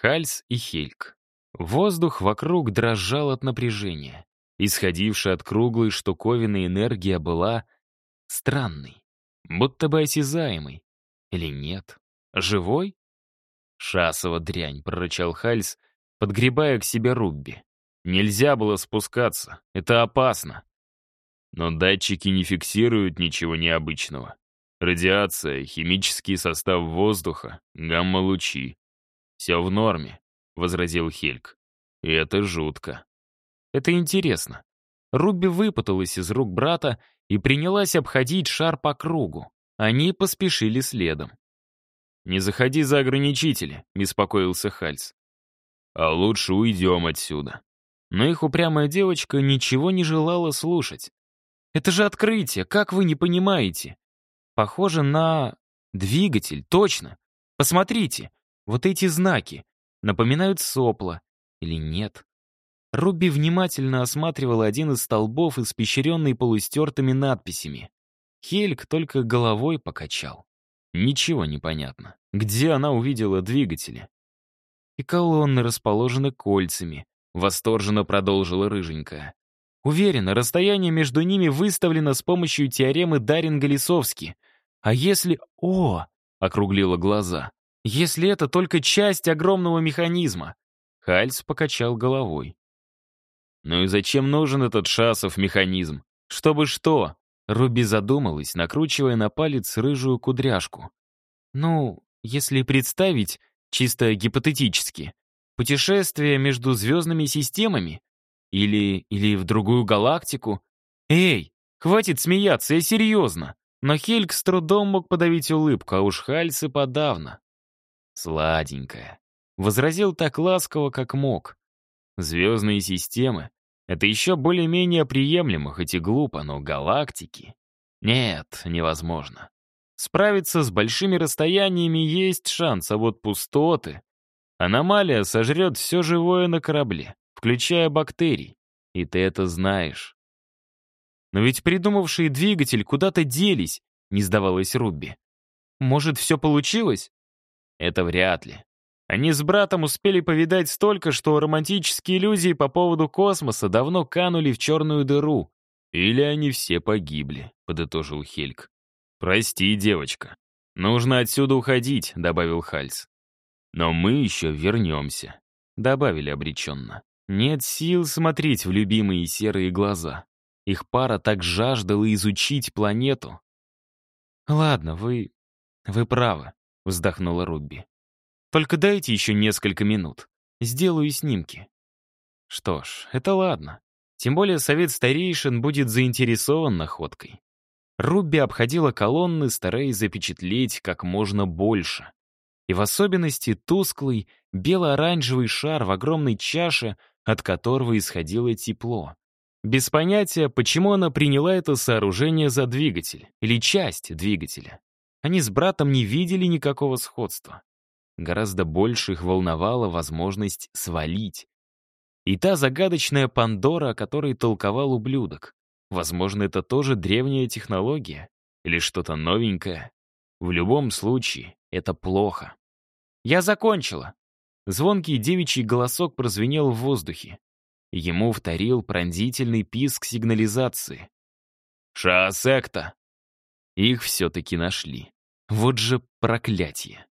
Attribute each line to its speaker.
Speaker 1: Хальс и Хельк. Воздух вокруг дрожал от напряжения. Исходившая от круглой штуковины энергия была странной, будто бы осязаемой. Или нет? Живой? «Шасова дрянь», — прорычал Хальс, подгребая к себе Рубби. «Нельзя было спускаться. Это опасно». Но датчики не фиксируют ничего необычного. Радиация, химический состав воздуха, гамма-лучи. «Все в норме», — возразил Хельк. «И это жутко». «Это интересно». Рубби выпуталась из рук брата и принялась обходить шар по кругу. Они поспешили следом. «Не заходи за ограничители», — беспокоился Хальс. «А лучше уйдем отсюда». Но их упрямая девочка ничего не желала слушать. «Это же открытие, как вы не понимаете?» «Похоже на... двигатель, точно. Посмотрите, вот эти знаки напоминают сопла. Или нет?» Руби внимательно осматривала один из столбов, испещренный полустертыми надписями. Хельк только головой покачал. Ничего не понятно. Где она увидела двигатели? И колонны расположены кольцами. Восторженно продолжила рыженькая. Уверена, расстояние между ними выставлено с помощью теоремы Даринга-Лисовски. А если... О! Округлила глаза. Если это только часть огромного механизма. Хальц покачал головой. Ну и зачем нужен этот шасов механизм? Чтобы что? Руби задумалась, накручивая на палец рыжую кудряшку. «Ну, если представить, чисто гипотетически, путешествие между звездными системами? Или, или в другую галактику? Эй, хватит смеяться, я серьезно!» Но Хельк с трудом мог подавить улыбку, а уж Хальцы подавно. «Сладенькая», — возразил так ласково, как мог. «Звездные системы это еще более-менее приемлемо, хоть и глупо, но галактики... Нет, невозможно. Справиться с большими расстояниями есть шанс, а вот пустоты... Аномалия сожрет все живое на корабле, включая бактерий. И ты это знаешь. Но ведь придумавшие двигатель куда-то делись, не сдавалась Рубби. Может, все получилось? Это вряд ли. Они с братом успели повидать столько, что романтические иллюзии по поводу космоса давно канули в черную дыру. Или они все погибли, подытожил Хельк. Прости, девочка. Нужно отсюда уходить, добавил Хальс. Но мы еще вернемся, добавили обреченно. Нет сил смотреть в любимые серые глаза. Их пара так жаждала изучить планету. «Ладно, вы... вы правы», — вздохнула Рубби. Только дайте еще несколько минут. Сделаю снимки. Что ж, это ладно. Тем более совет старейшин будет заинтересован находкой. Рубби обходила колонны, стараясь запечатлеть как можно больше. И в особенности тусклый, бело-оранжевый шар в огромной чаше, от которого исходило тепло. Без понятия, почему она приняла это сооружение за двигатель, или часть двигателя. Они с братом не видели никакого сходства. Гораздо больше их волновала возможность свалить. И та загадочная Пандора, о которой толковал ублюдок. Возможно, это тоже древняя технология или что-то новенькое. В любом случае, это плохо. «Я закончила!» Звонкий девичий голосок прозвенел в воздухе. Ему вторил пронзительный писк сигнализации. «Шаосекта!» Их все-таки нашли. Вот же проклятие.